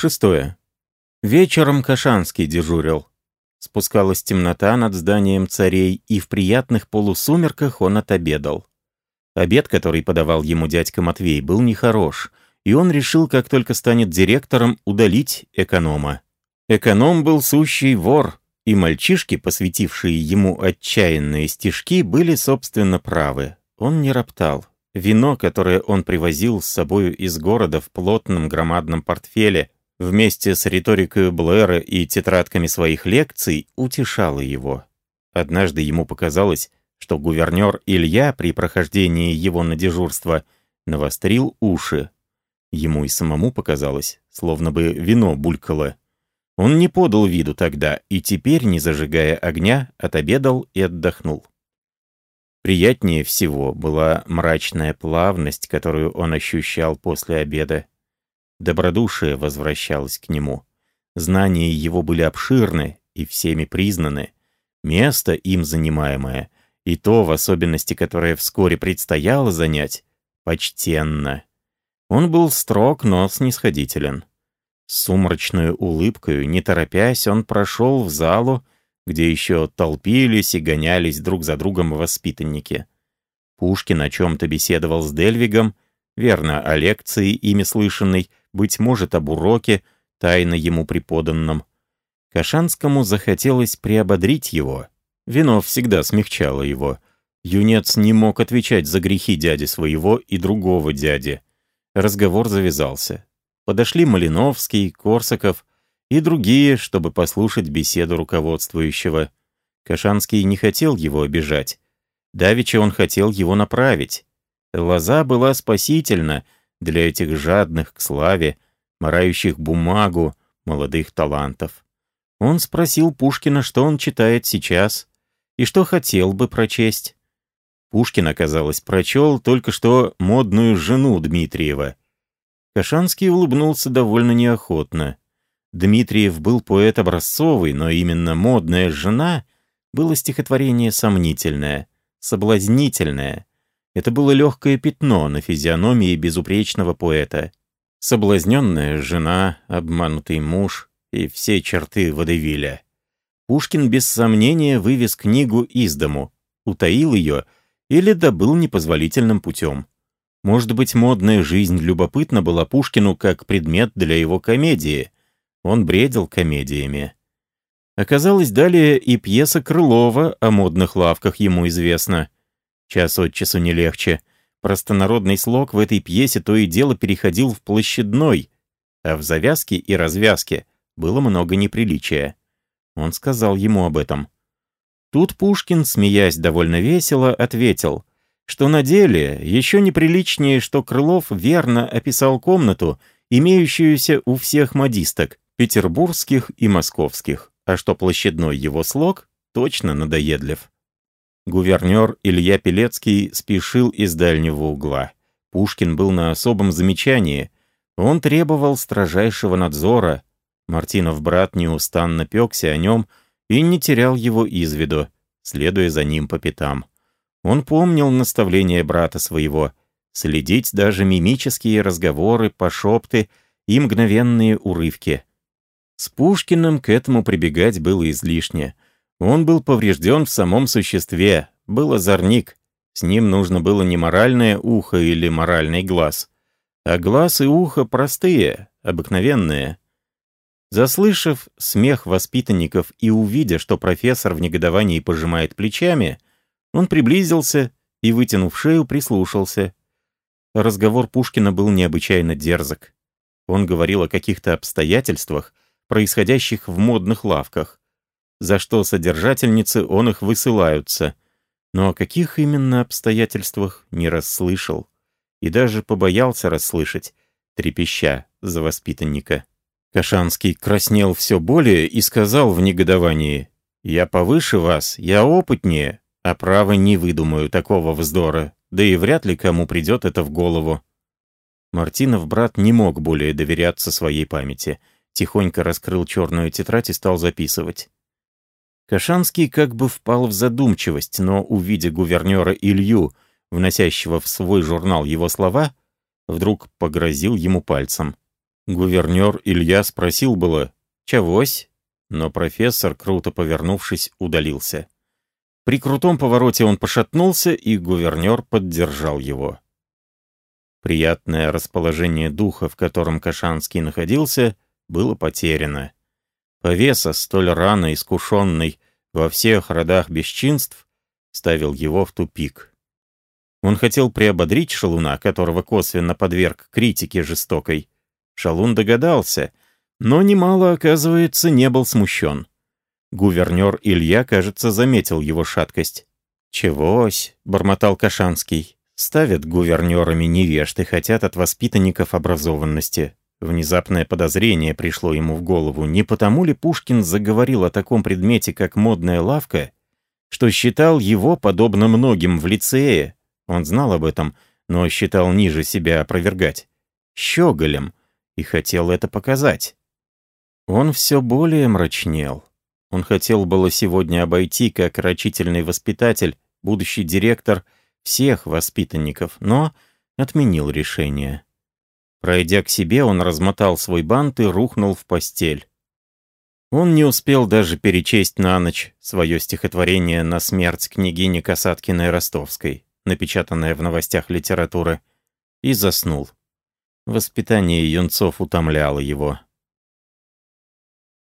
Шестое. Вечером Кашанский дежурил. Спускалась темнота над зданием царей, и в приятных полусумерках он отобедал. Обед, который подавал ему дядька Матвей, был нехорош, и он решил, как только станет директором, удалить эконома. Эконом был сущий вор, и мальчишки, посвятившие ему отчаянные стишки, были, собственно, правы. Он не роптал. Вино, которое он привозил с собою из города в плотном громадном портфеле, вместе с риторикой Блэра и тетрадками своих лекций, утешало его. Однажды ему показалось, что гувернер Илья при прохождении его на дежурство навострил уши. Ему и самому показалось, словно бы вино булькало. Он не подал виду тогда, и теперь, не зажигая огня, отобедал и отдохнул. Приятнее всего была мрачная плавность, которую он ощущал после обеда. Добродушие возвращалось к нему. Знания его были обширны и всеми признаны. Место им занимаемое, и то, в особенности, которое вскоре предстояло занять, почтенно. Он был строг, но снисходителен. С сумрачной улыбкой, не торопясь, он прошел в залу, где еще толпились и гонялись друг за другом воспитанники. Пушкин о чем-то беседовал с Дельвигом, верно, о лекции, ими слышанной, быть может, об уроке, тайно ему преподанном. Кашанскому захотелось приободрить его. Вино всегда смягчало его. Юнец не мог отвечать за грехи дяди своего и другого дяди. Разговор завязался. Подошли Малиновский, Корсаков и другие, чтобы послушать беседу руководствующего. Кашанский не хотел его обижать. Давича он хотел его направить. Лоза была спасительна — для этих жадных к славе, морающих бумагу молодых талантов. Он спросил Пушкина, что он читает сейчас и что хотел бы прочесть. Пушкин, оказалось, прочел только что модную жену Дмитриева. Кашанский улыбнулся довольно неохотно. Дмитриев был поэт образцовый, но именно «модная жена» было стихотворение сомнительное, соблазнительное, это было легкое пятно на физиономии безупречного поэта. Соблазненная жена, обманутый муж и все черты водевиля. Пушкин без сомнения вывез книгу из дому, утаил ее или добыл непозволительным путем. Может быть, модная жизнь любопытна была Пушкину как предмет для его комедии. Он бредил комедиями. Оказалось, далее и пьеса Крылова о модных лавках ему известна. Час от часу не легче. Простонародный слог в этой пьесе то и дело переходил в площадной, а в завязке и развязке было много неприличия. Он сказал ему об этом. Тут Пушкин, смеясь довольно весело, ответил, что на деле еще неприличнее, что Крылов верно описал комнату, имеющуюся у всех модисток, петербургских и московских, а что площадной его слог точно надоедлив. Гувернер Илья Пелецкий спешил из дальнего угла. Пушкин был на особом замечании. Он требовал строжайшего надзора. Мартинов брат неустанно пекся о нем и не терял его из виду, следуя за ним по пятам. Он помнил наставление брата своего — следить даже мимические разговоры, пошепты и мгновенные урывки. С Пушкиным к этому прибегать было излишне — он был поврежден в самом существе, был озорник. С ним нужно было не моральное ухо или моральный глаз, а глаз и ухо простые, обыкновенные. Заслышав смех воспитанников и увидя, что профессор в негодовании пожимает плечами, он приблизился и, вытянув шею, прислушался. Разговор Пушкина был необычайно дерзок. Он говорил о каких-то обстоятельствах, происходящих в модных лавках за что содержательницы он их высылаются. Но о каких именно обстоятельствах не расслышал. И даже побоялся расслышать, трепеща за воспитанника. Кашанский краснел все более и сказал в негодовании, «Я повыше вас, я опытнее, а право не выдумаю такого вздора, да и вряд ли кому придет это в голову». Мартинов брат не мог более доверяться своей памяти. Тихонько раскрыл черную тетрадь и стал записывать. Кашанский как бы впал в задумчивость, но, увидя гувернера Илью, вносящего в свой журнал его слова, вдруг погрозил ему пальцем. Гувернер Илья спросил было «Чавось?», но профессор, круто повернувшись, удалился. При крутом повороте он пошатнулся, и гувернер поддержал его. Приятное расположение духа, в котором Кашанский находился, было потеряно. Повеса, столь рано искушенный во всех родах бесчинств, ставил его в тупик. Он хотел приободрить шалуна, которого косвенно подверг критике жестокой, Шалун догадался, но немало, оказывается, не был смущен. Гувернер Илья, кажется, заметил его шаткость. «Чегось», — бормотал Кашанский, — «ставят гувернерами невежды, хотят от воспитанников образованности». Внезапное подозрение пришло ему в голову. Не потому ли Пушкин заговорил о таком предмете, как модная лавка, что считал его, подобно многим в лицее, он знал об этом, но считал ниже себя опровергать, щеголем, и хотел это показать. Он все более мрачнел. Он хотел было сегодня обойти, как рачительный воспитатель, будущий директор, всех воспитанников, но отменил решение. Пройдя к себе, он размотал свой бант и рухнул в постель. Он не успел даже перечесть на ночь свое стихотворение «На смерть княгини Касаткиной Ростовской», напечатанное в новостях литературы, и заснул. Воспитание юнцов утомляло его.